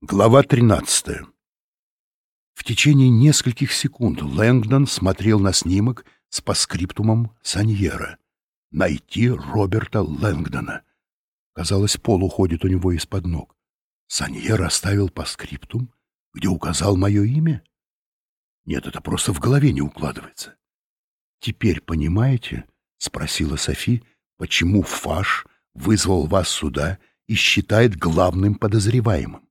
Глава 13. В течение нескольких секунд Лэнгдон смотрел на снимок с паскриптумом Саньера. Найти Роберта Лэнгдона. Казалось, пол уходит у него из-под ног. Саньер оставил паскриптум, где указал мое имя? Нет, это просто в голове не укладывается. «Теперь понимаете, — спросила Софи, — почему Фаш вызвал вас сюда и считает главным подозреваемым?»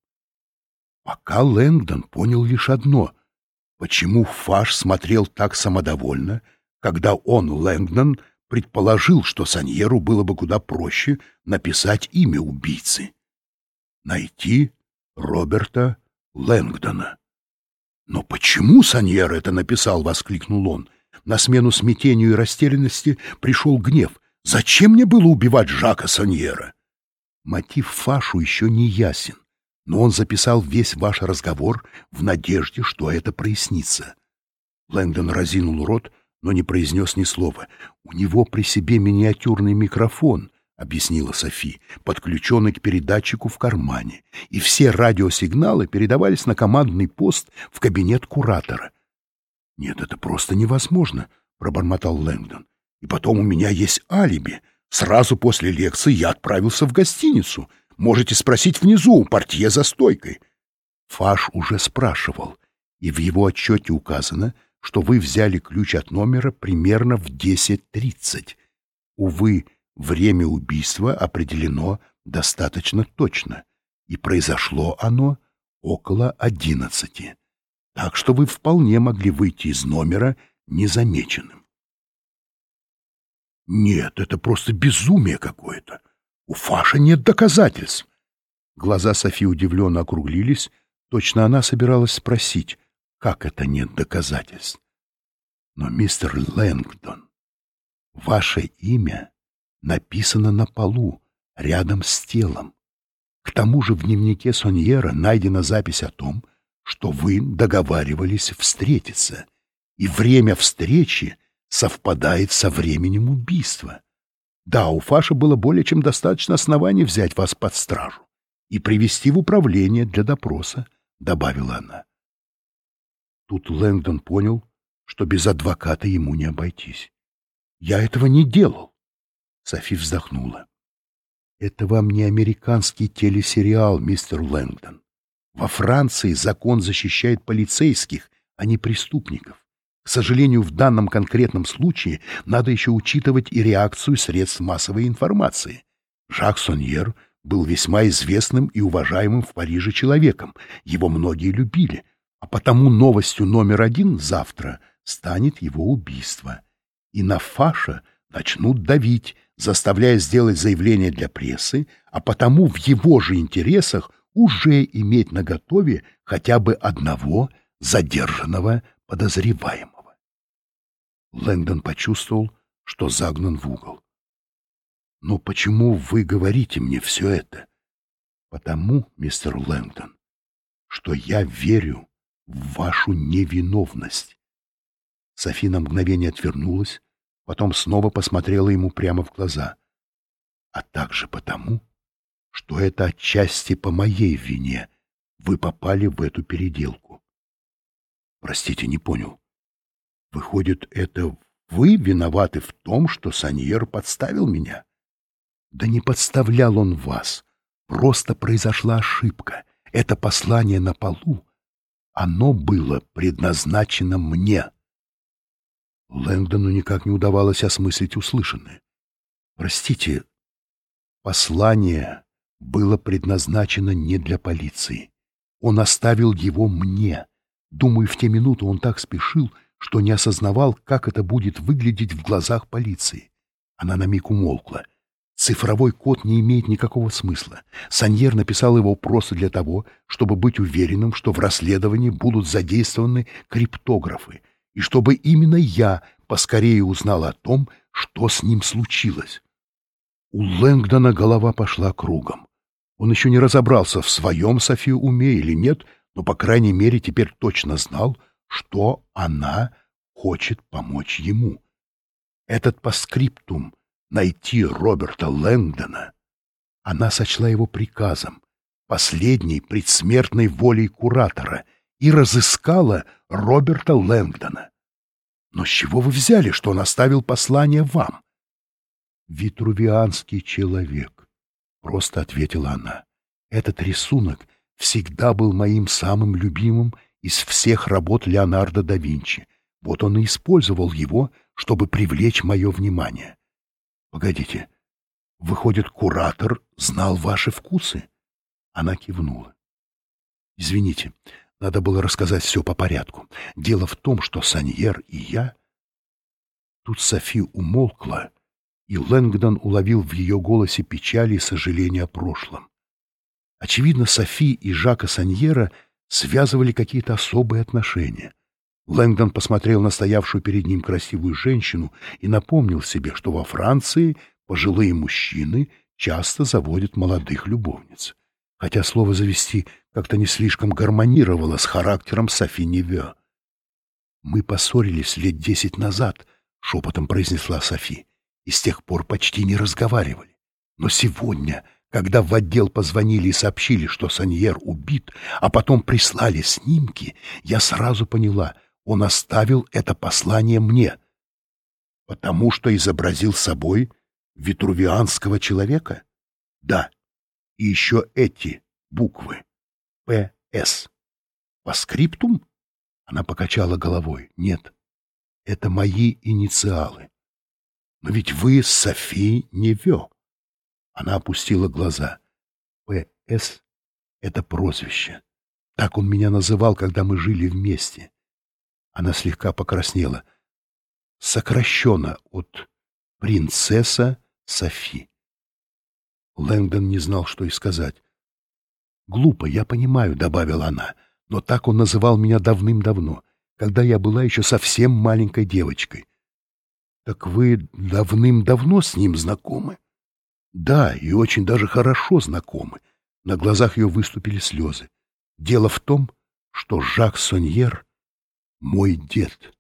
Пока Лэнгдон понял лишь одно — почему Фаш смотрел так самодовольно, когда он, Лэнгдон, предположил, что Саньеру было бы куда проще написать имя убийцы. Найти Роберта Лэнгдона. «Но почему Саньер это написал?» — воскликнул он. На смену смятению и растерянности пришел гнев. «Зачем мне было убивать Жака Саньера?» Мотив Фашу еще не ясен но он записал весь ваш разговор в надежде, что это прояснится. Лэнгдон разинул рот, но не произнес ни слова. «У него при себе миниатюрный микрофон», — объяснила Софи, подключенный к передатчику в кармане, и все радиосигналы передавались на командный пост в кабинет куратора. «Нет, это просто невозможно», — пробормотал Лэнгдон. «И потом у меня есть алиби. Сразу после лекции я отправился в гостиницу. Можете спросить внизу, у портье за стойкой. Фаш уже спрашивал, и в его отчете указано, что вы взяли ключ от номера примерно в 10.30. Увы, время убийства определено достаточно точно, и произошло оно около 11. Так что вы вполне могли выйти из номера незамеченным. Нет, это просто безумие какое-то. У Фаша нет доказательств. Глаза Софи удивленно округлились. Точно она собиралась спросить, как это нет доказательств. Но, мистер Лэнгдон, ваше имя написано на полу, рядом с телом. К тому же в дневнике Соньера найдена запись о том, что вы договаривались встретиться, и время встречи совпадает со временем убийства. Да, у Фаша было более чем достаточно оснований взять вас под стражу и привести в управление для допроса, — добавила она. Тут Лэнгдон понял, что без адвоката ему не обойтись. «Я этого не делал!» Софи вздохнула. «Это вам не американский телесериал, мистер Лэнгдон. Во Франции закон защищает полицейских, а не преступников. К сожалению, в данном конкретном случае надо еще учитывать и реакцию средств массовой информации. Жак Соньер был весьма известным и уважаемым в Париже человеком, его многие любили, а потому новостью номер один завтра станет его убийство. И на Фаша начнут давить, заставляя сделать заявление для прессы, а потому в его же интересах уже иметь наготове хотя бы одного задержанного подозреваемого. Лэндон почувствовал, что загнан в угол. «Но почему вы говорите мне все это?» «Потому, мистер Лэндон, что я верю в вашу невиновность». Софи на мгновение отвернулась, потом снова посмотрела ему прямо в глаза. «А также потому, что это отчасти по моей вине вы попали в эту переделку». «Простите, не понял». Выходит, это вы виноваты в том, что Саньер подставил меня? Да не подставлял он вас. Просто произошла ошибка. Это послание на полу. Оно было предназначено мне. Лэнгдону никак не удавалось осмыслить услышанное. Простите, послание было предназначено не для полиции. Он оставил его мне. Думаю, в те минуты он так спешил, что не осознавал, как это будет выглядеть в глазах полиции. Она на миг умолкла. Цифровой код не имеет никакого смысла. Саньер написал его просто для того, чтобы быть уверенным, что в расследовании будут задействованы криптографы, и чтобы именно я поскорее узнал о том, что с ним случилось. У Лэнгдона голова пошла кругом. Он еще не разобрался, в своем Софи уме или нет, но, по крайней мере, теперь точно знал, что она хочет помочь ему. Этот паскриптум найти Роберта Лэнгдона она сочла его приказом, последней предсмертной волей куратора и разыскала Роберта Лэнгдона. Но с чего вы взяли, что он оставил послание вам? Витрувианский человек, — просто ответила она. Этот рисунок всегда был моим самым любимым из всех работ Леонардо да Винчи. Вот он и использовал его, чтобы привлечь мое внимание. Погодите, выходит, куратор знал ваши вкусы? Она кивнула. Извините, надо было рассказать все по порядку. Дело в том, что Саньер и я... Тут Софи умолкла, и Лэнгдон уловил в ее голосе печали и сожаление о прошлом. Очевидно, Софи и Жака Саньера связывали какие-то особые отношения. Лэнгдон посмотрел на стоявшую перед ним красивую женщину и напомнил себе, что во Франции пожилые мужчины часто заводят молодых любовниц. Хотя слово «завести» как-то не слишком гармонировало с характером Софи Неве. «Мы поссорились лет десять назад», — шепотом произнесла Софи, «и с тех пор почти не разговаривали. Но сегодня...» Когда в отдел позвонили и сообщили, что Саньер убит, а потом прислали снимки, я сразу поняла, он оставил это послание мне, потому что изобразил собой витрувианского человека? Да. И еще эти буквы. П.С. По скриптум? Она покачала головой. Нет, это мои инициалы. Но ведь вы Софи Невё. Она опустила глаза. П.С. — это прозвище. Так он меня называл, когда мы жили вместе. Она слегка покраснела. Сокращенно от «принцесса Софи». Лэнгдон не знал, что и сказать. «Глупо, я понимаю», — добавила она, — «но так он называл меня давным-давно, когда я была еще совсем маленькой девочкой». «Так вы давным-давно с ним знакомы?» Да, и очень даже хорошо знакомы. На глазах ее выступили слезы. Дело в том, что Жак Соньер — мой дед.